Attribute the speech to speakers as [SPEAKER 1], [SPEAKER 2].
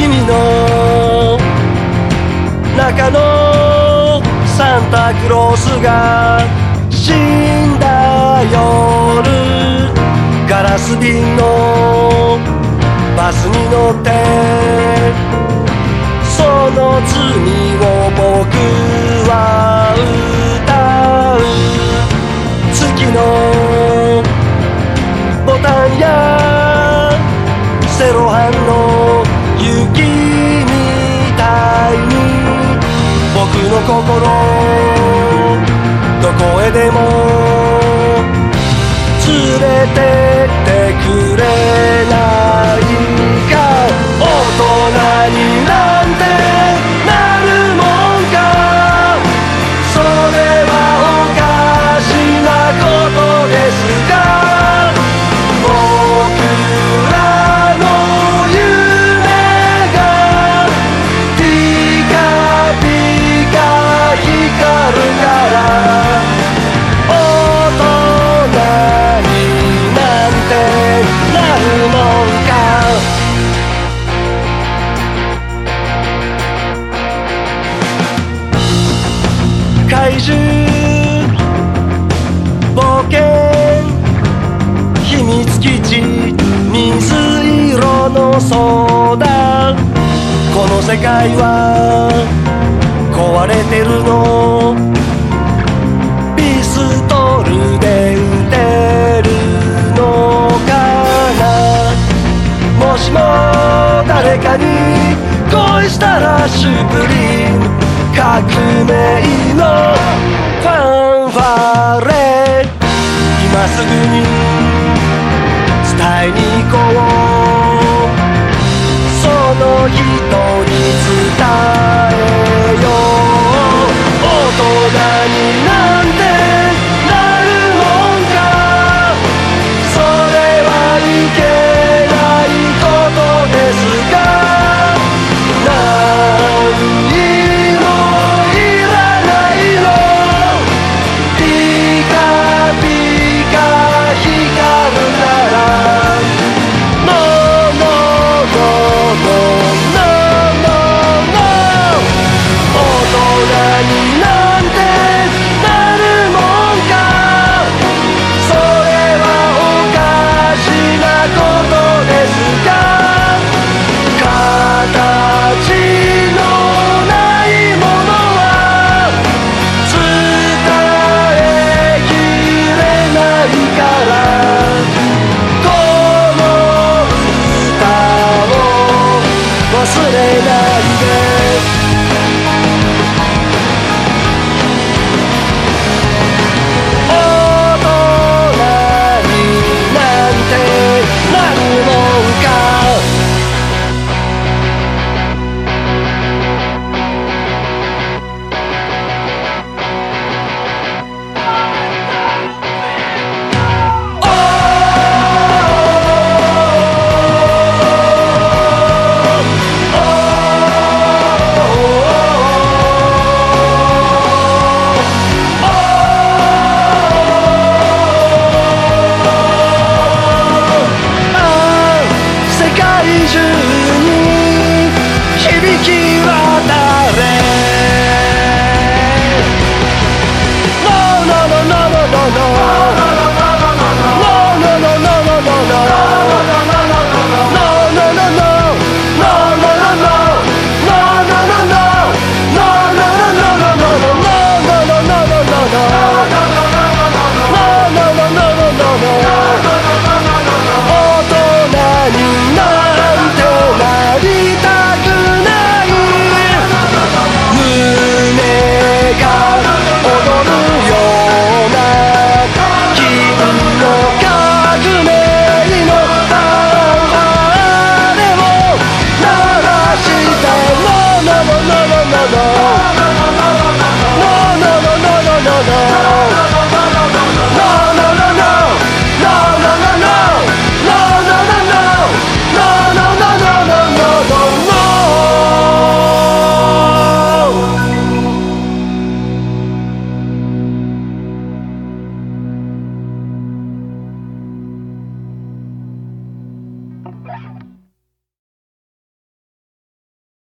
[SPEAKER 1] 君の中のサンタクロースが死んだ夜ガラス瓶のバスに乗ってその罪を僕心。どこへでも。連れてってくれないか。大人怪獣冒険秘密基地水色のソーダこの世界は壊れてるの。ピストルで撃てるのかな。もしも誰かに恋したらシュプリーム。革命のファンファーレ。今すぐに